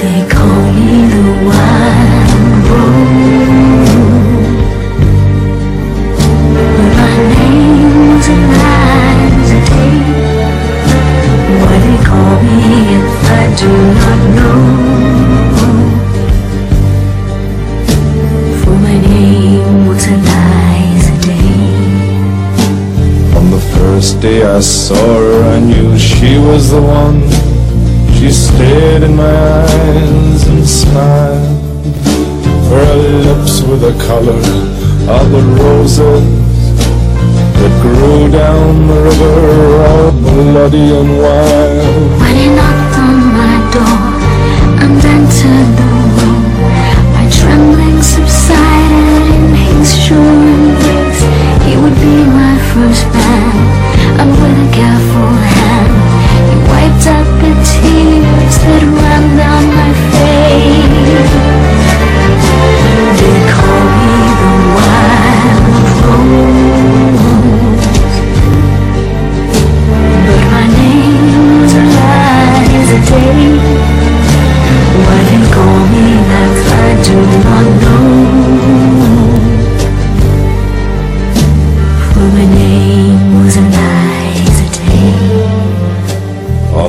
They call me the wild they call me if I do not know? For my name was On the first day I saw her I knew she was the one. She stared in my eyes and smiled. Her lips were the color of the roses that grew down the river, all bloody and wild.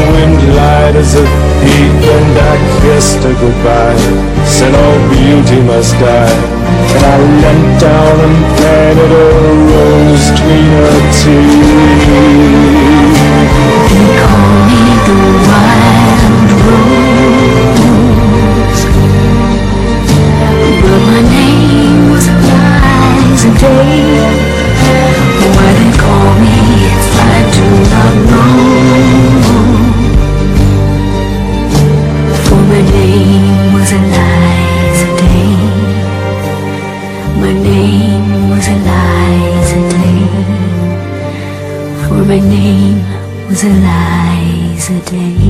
the wind lied as a thief, and I kissed her goodbye. Said all beauty must die. And I leant down and planted a rose between her teeth. Name was Eliza Day.